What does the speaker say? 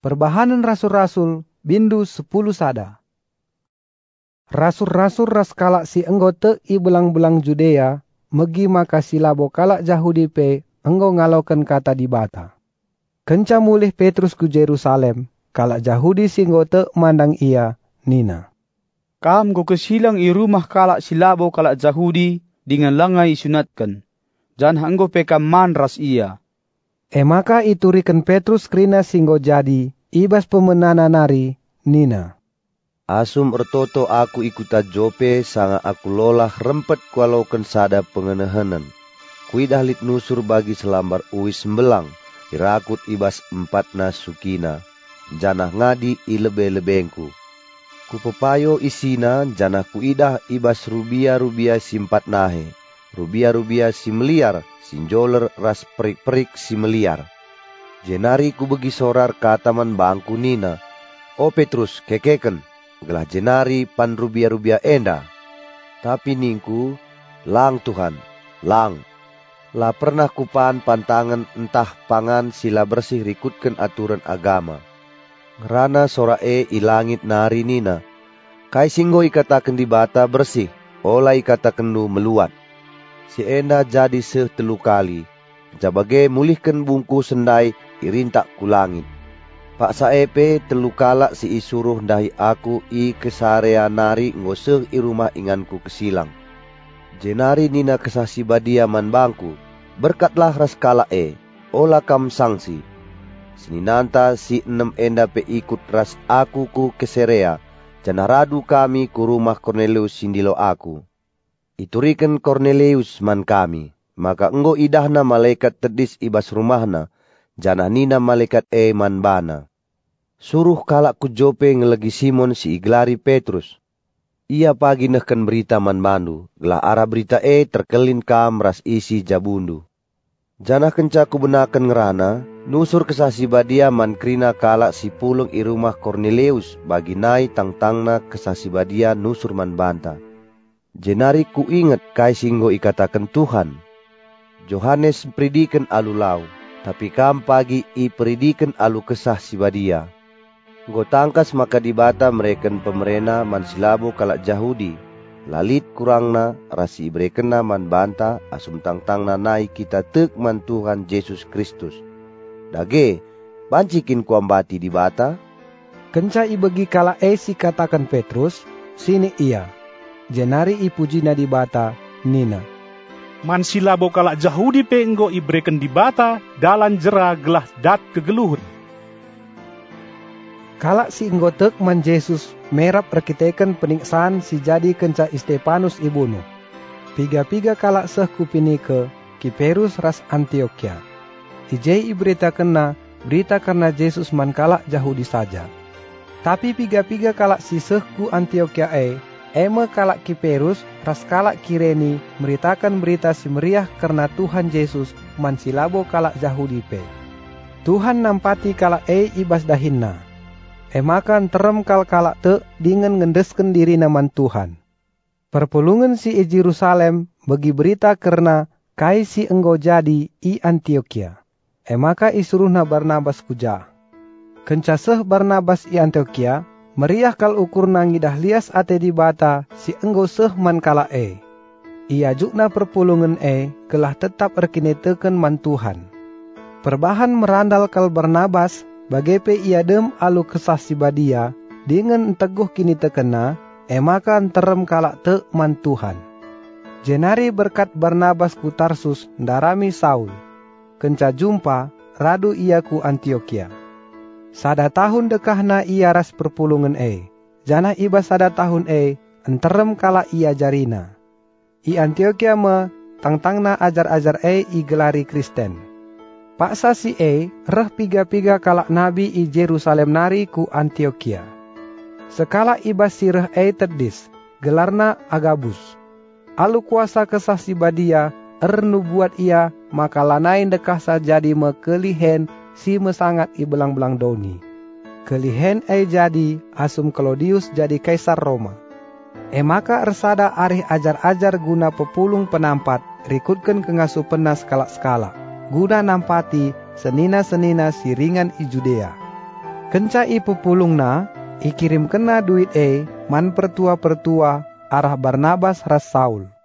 Perbahanan Rasul-Rasul Bindu 10 sada. Rasul-rasul ras kalak si enggo te i belang-belang Judea, megi maka silabo kalak Yahudi pe enggo ngalokan kata di bata. Kenca mulih Petrus ku Jerusalem, kalak Yahudi si enggo te mandang ia, Nina. Kam ko kesilang i rumah kalak silabo kalak Yahudi dengan langai sunatkan. Jan hanggo peka manras ia. E maka iturikan Petrus krina singgo jadi, ibas pemenana nari, Nina. Asum ertoto aku ikuta jope sanga aku lolah rempet kualokan sada pengenehanan. Kuidah lit nusur bagi selambar uis sembelang, irakut ibas empat sukina. Janah ngadi ilebe-lebengku. Ku pepayo isina janah kuidah ibas rubia-rubia simpat nahe. Rubia-rubia si meliar, sinjoler ras perik-perik si meliar. Jenari ku begi sorar kataman bangku nina. O Petrus, kekeken, gelah jenari pan rubia-rubia enda. Tapi ningku, lang Tuhan, lang. La pernah kupan pantangan entah pangan sila bersih rikutkan aturan agama. Sora e ilangit nari nina. Kai singgo ikatakan di bata bersih, olah ikatakan nu meluat si enda jadi setelu kali. Jabage mulihkan bungku sendai irintak kulangit. Pak saepe telu kala si isuruh dahi aku i kesarea nari ngoseh i rumah inganku kesilang. Jenari nina kesasi badia man bangku, berkatlah ras kala e, ola kam sangsi. Seninanta si enam enda pe ikut ras aku ku keserea, janaradu kami ku rumah Cornelius sindilo aku Iturikan Cornelius man kami, maka enggo idahna malaikat tedis ibas rumahna, janah nina malaikat e man bana. Suruh kalak ku jope ngelegi Simon si iglari Petrus. Ia pagi nehkan berita man bandu, gelah arah berita e terkelin kam ras isi jabundu. Janah kenca ku benakan ngerana, nusur kesasi badia man krina kalak si pulung i rumah Cornelius bagi nai tang-tangna kesasi badia nusur man banta Jenari ku ingat kai singgo ikatakan Tuhan. Johannes peridikan alu lau, tapi kam pagi i peridikan alu kesah si badia. Go tangkas maka dibata mereken pemerena man silabo kalak Jahudi. Lalit kurangna rasi ibrekena man banta asum tang na nai kita tek man Tuhan Yesus Kristus. Dage, bancikin kuambati dibata. Kenca ibegi kala esi katakan Petrus, sini ia jenari ipuji di bata nina. Man silabo kalak Jahudi penggo ibreken di bata dalan jera gelah dat kegeluhun. Kalak si inggotek man Yesus merap rekiteken peniksaan si jadi kenca Stefanus ibunu. Piga-piga kalak seh kupini ke Kiperus ras Antioquia. Ijai berita kena berita karena Yesus man kalak Jahudi saja. Tapi piga-piga kalak si sehku Antioquia e Eme kalak kiperus, ras kalak kireni, meritakan berita si meriah karena Tuhan Yesus mansilabo kalak Jahudipe. Tuhan nampati kalak e ibas dahinna. Emakan terem kal kalak te dengan ngendesken diri naman Tuhan. Perpulungan si e Jerusalem bagi berita karena kai si enggo jadi i Antioquia. Emaka isuruhna Barnabas kuja. Kencaseh Barnabas i Antioquia, Meriah kal ukur nangidah lias ate di bata si enggo seh man kala e. Ia jukna perpulungan e kelah tetap erkini teken man Tuhan. Perbahan merandal kal Barnabas bagepe ia dem alu kesah si badia dengan teguh kini tekena emakan terem kala te man Tuhan. Jenari berkat Barnabas ku Tarsus darami Saul. Kenca jumpa radu ia ku Antioquia. Sada tahun dekahna ia ras perpulungan e. Jana iba sada tahun e, enterem kala ia jarina. I Antioquia me, tang-tangna ajar-ajar e i gelari Kristen. Paksa si e, reh piga-piga kala nabi i Jerusalem nari ku Antioquia. Sekala iba sireh e terdis, gelarna Agabus. Alu kuasa kesah si badia, ernu buat ia, maka lanain dekah jadi mekelihen si mesangat i belang-belang doni. Kelihen e jadi asum Claudius jadi kaisar Roma. E maka ersada arih ajar-ajar guna pepulung penampat rikutkan kengasuh penas skala-skala. Guna nampati senina-senina siringan i Judea. Kenca pupulung na, ikirim kena duit e man pertua-pertua arah Barnabas ras Saul.